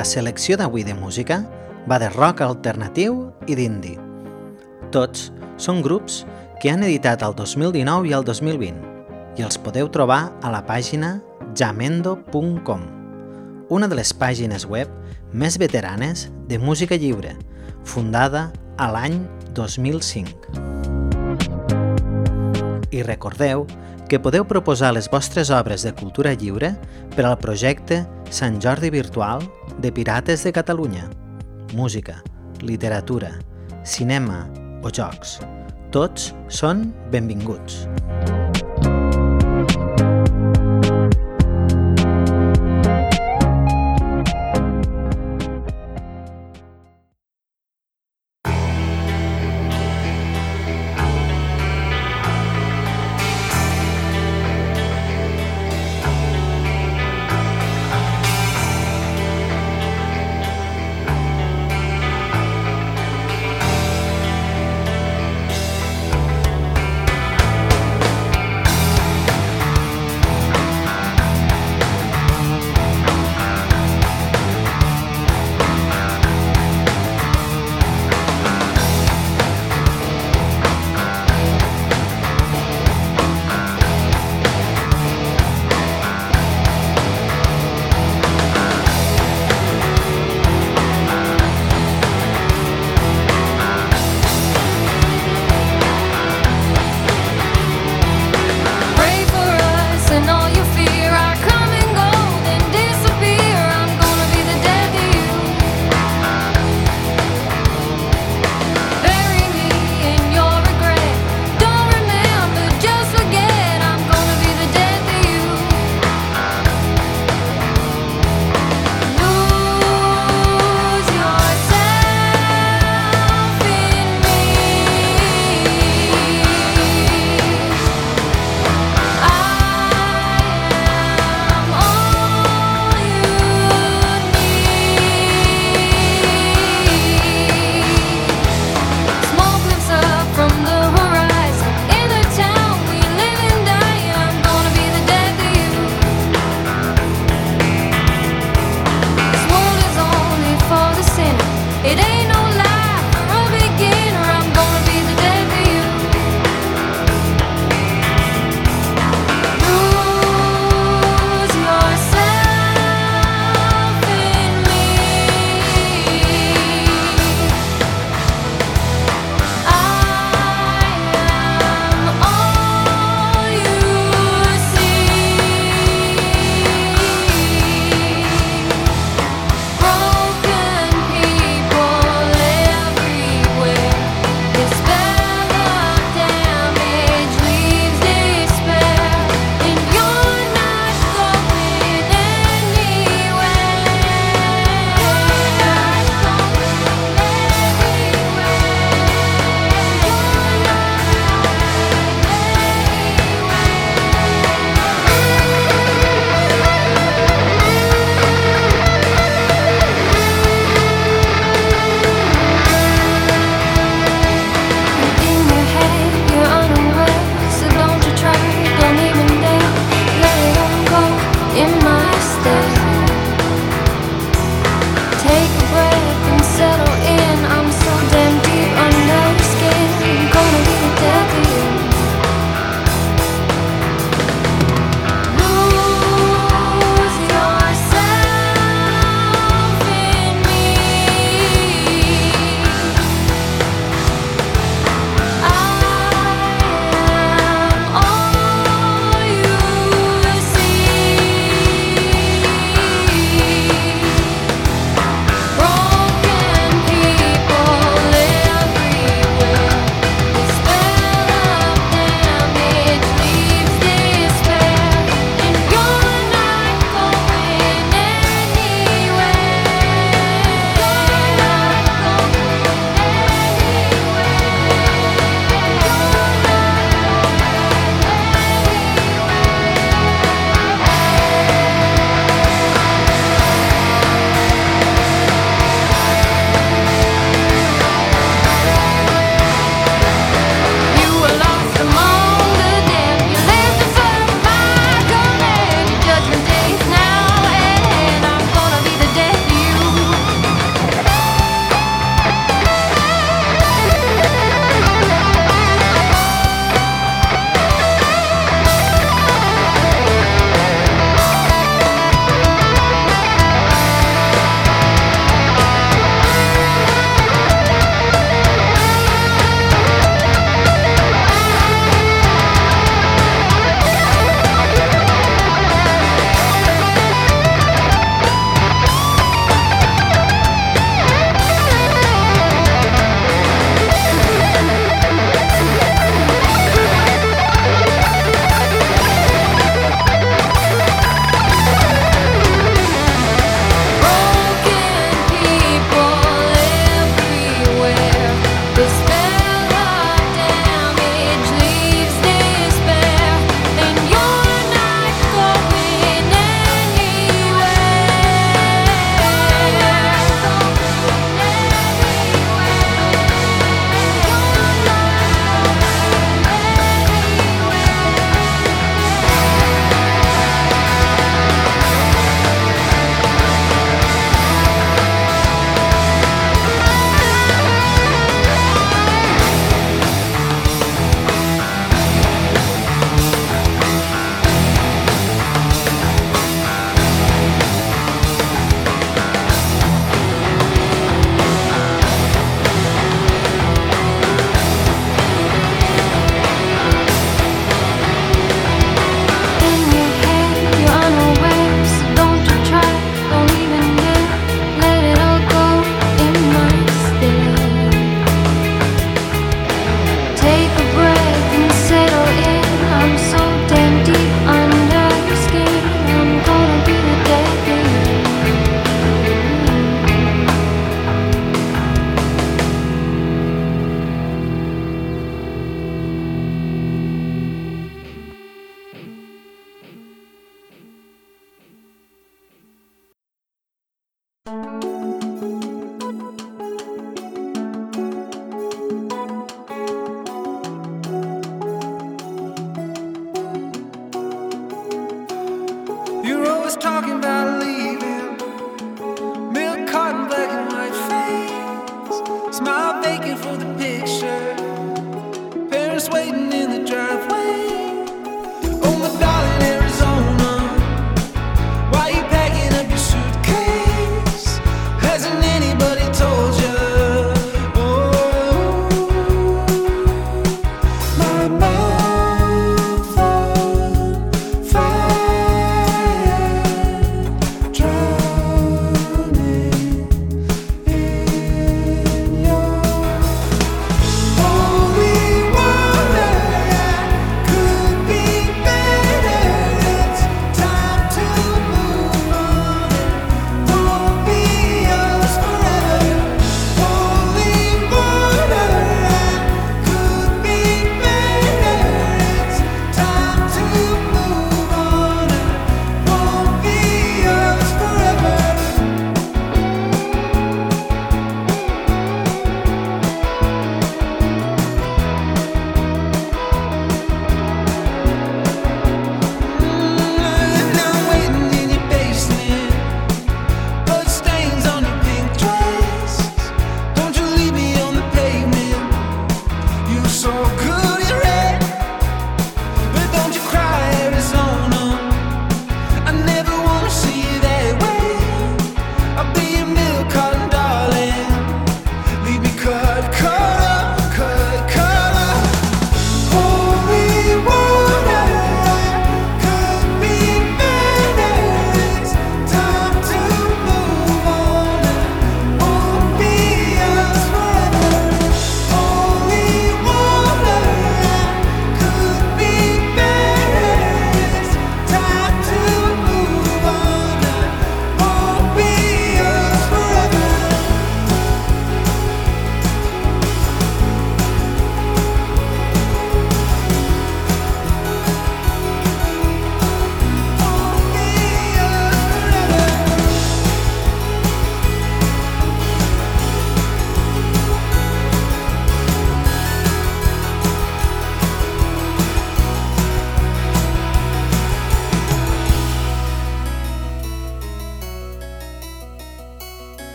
La selecció d'avui de música va de rock alternatiu i d'indie. Tots són grups que han editat el 2019 i el 2020 i els podeu trobar a la pàgina jamendo.com, una de les pàgines web més veteranes de música lliure, fundada a l'any 2005. I recordeu que podeu proposar les vostres obres de cultura lliure per al projecte Sant Jordi Virtual de Pirates de Catalunya. Música, literatura, cinema o jocs. Tots són benvinguts. camisa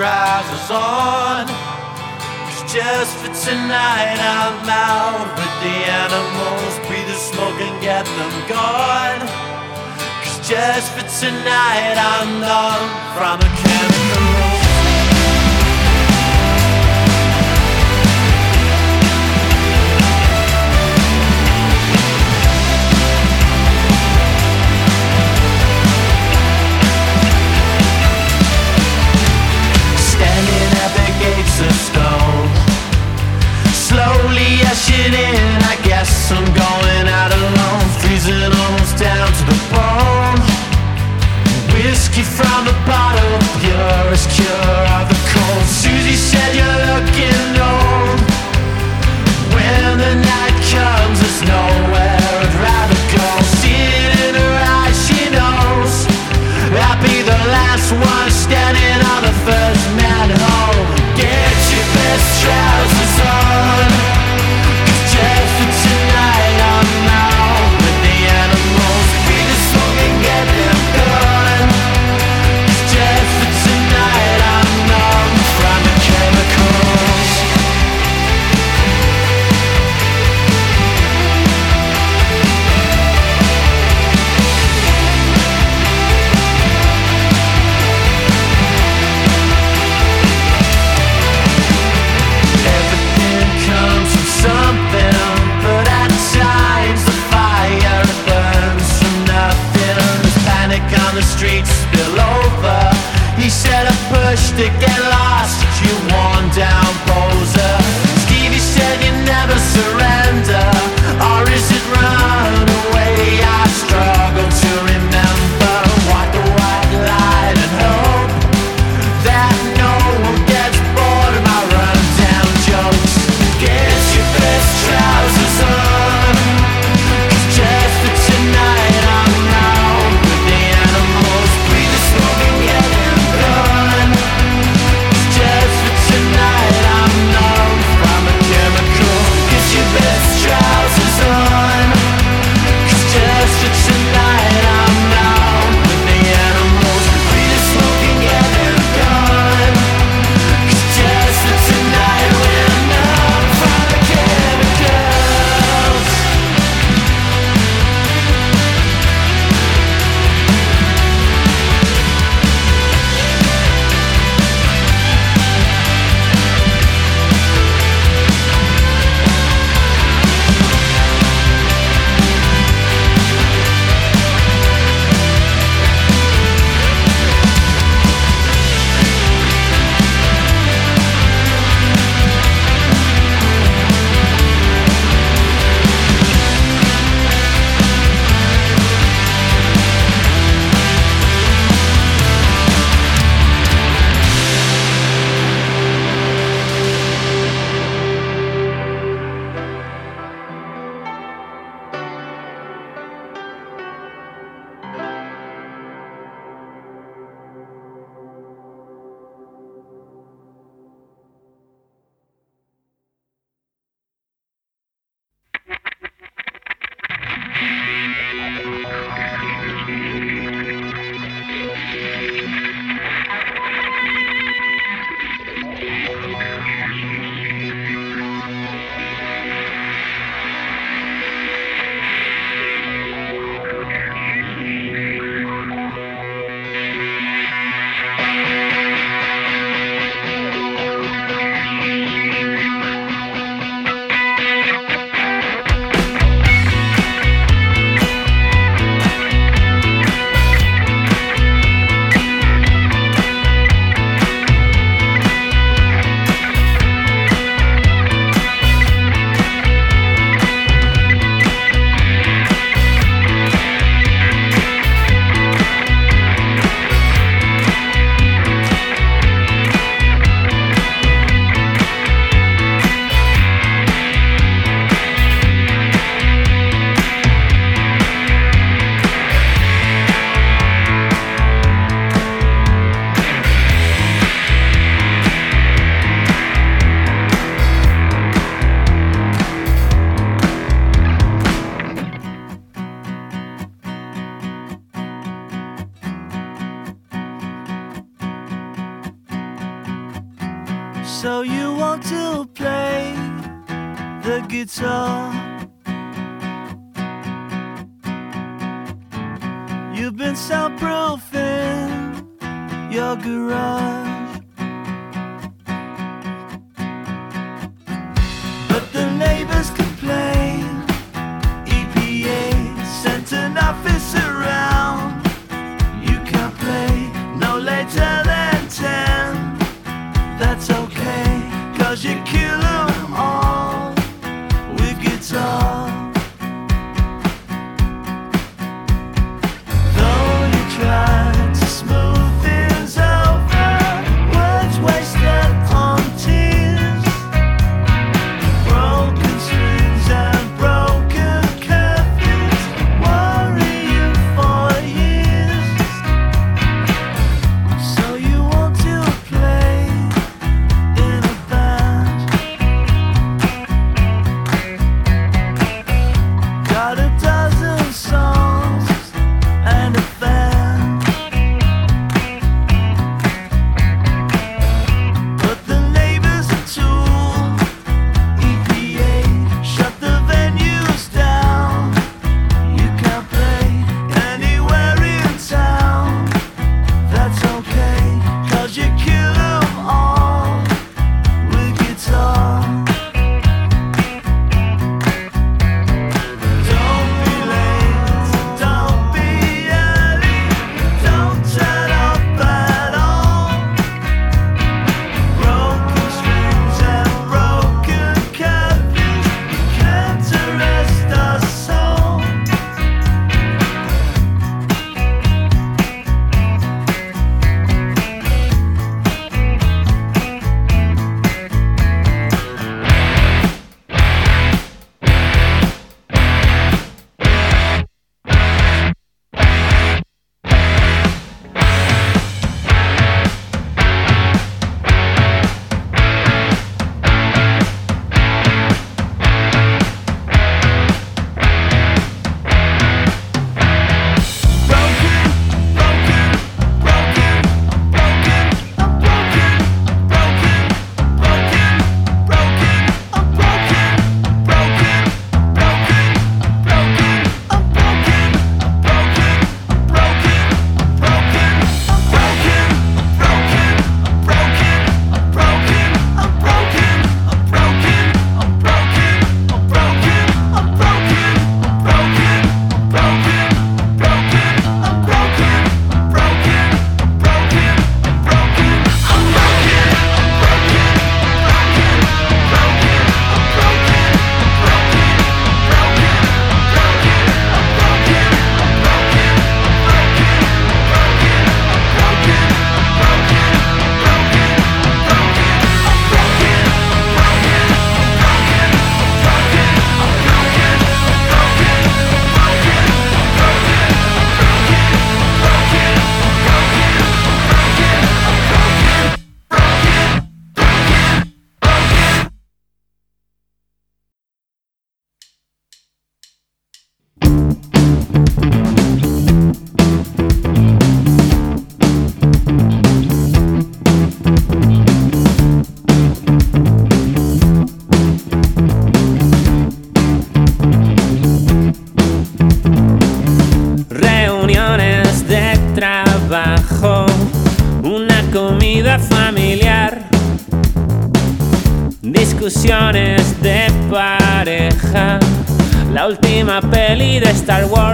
trousers on. It's just for tonight, I'm out with the animals. Breathe the smoke and get them gone. Cause just for tonight, I'm numb from a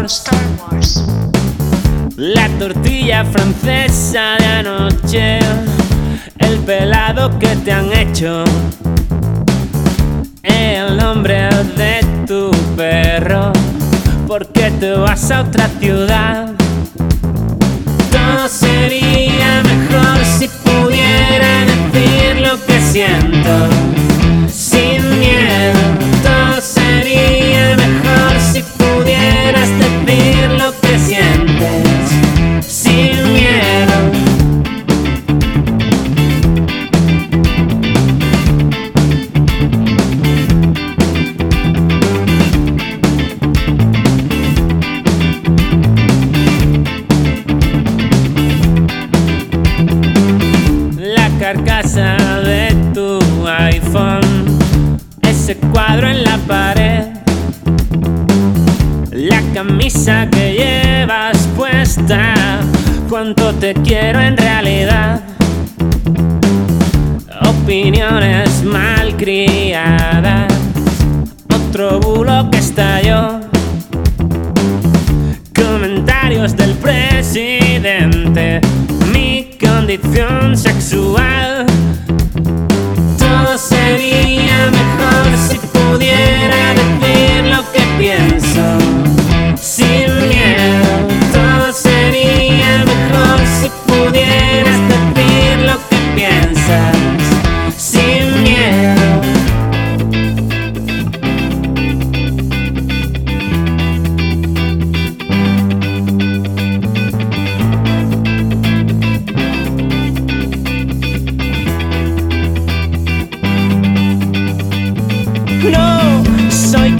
Star Wars. La tortilla francesa de anoche, el pelado que te han hecho, el nombre de tu perro, porque te vas a otra ciudad. Todo sería mejor si pudiera decir lo que siento. No soy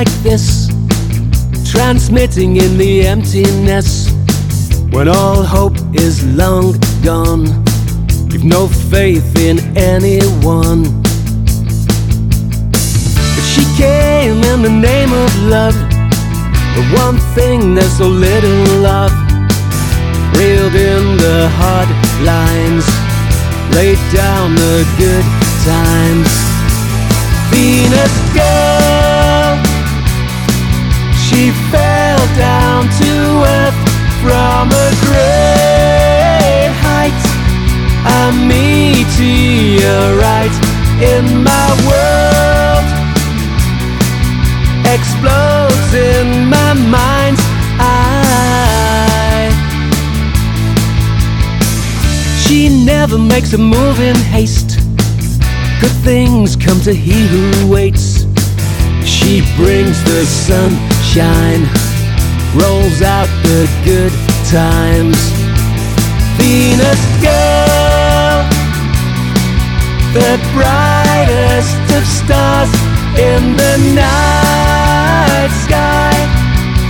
like this? Transmitting in the emptiness when all hope is long gone. We've no faith in anyone. But she came in the name of love. The one thing there's so little of. Reeled in the hard lines, laid down the good times. Venus girl. She fell down to earth from a great height. A meteorite in my world explodes in my mind's eye. She never makes a move in haste. Good things come to he who waits. She brings the sunshine, rolls out the good times. Venus girl, the brightest of stars in the night sky,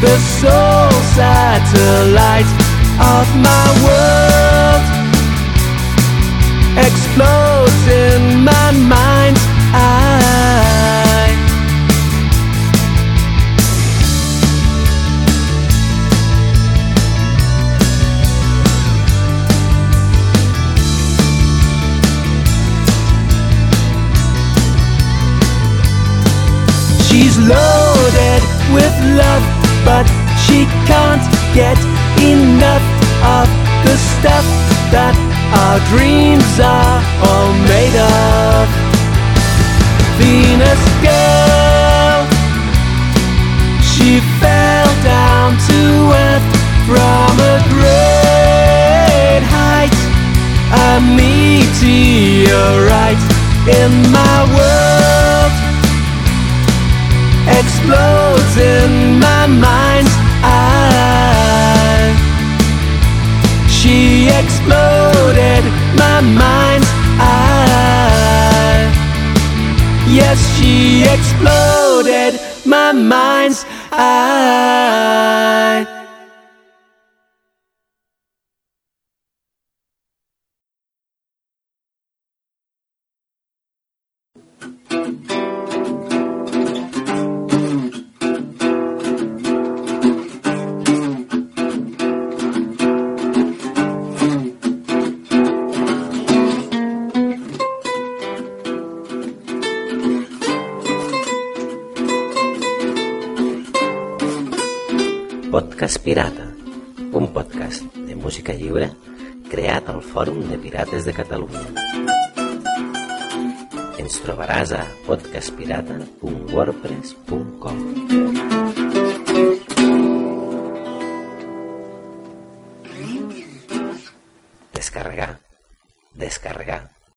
the sole satellite of my world explodes in my mind's She's loaded with love, but she can't get enough of the stuff that our dreams are all made of. Venus girl, she fell down to earth from a great height. A meteorite in my world explodes in my mind's eye. She exploded my mind's eye. Yes, she exploded my mind's eye. Podcast Pirata, un podcast de música lliure creat al Fòrum de Pirates de Catalunya. Ens trobaràs a podcastpirata.wordpress.com Descarregar, descarregar,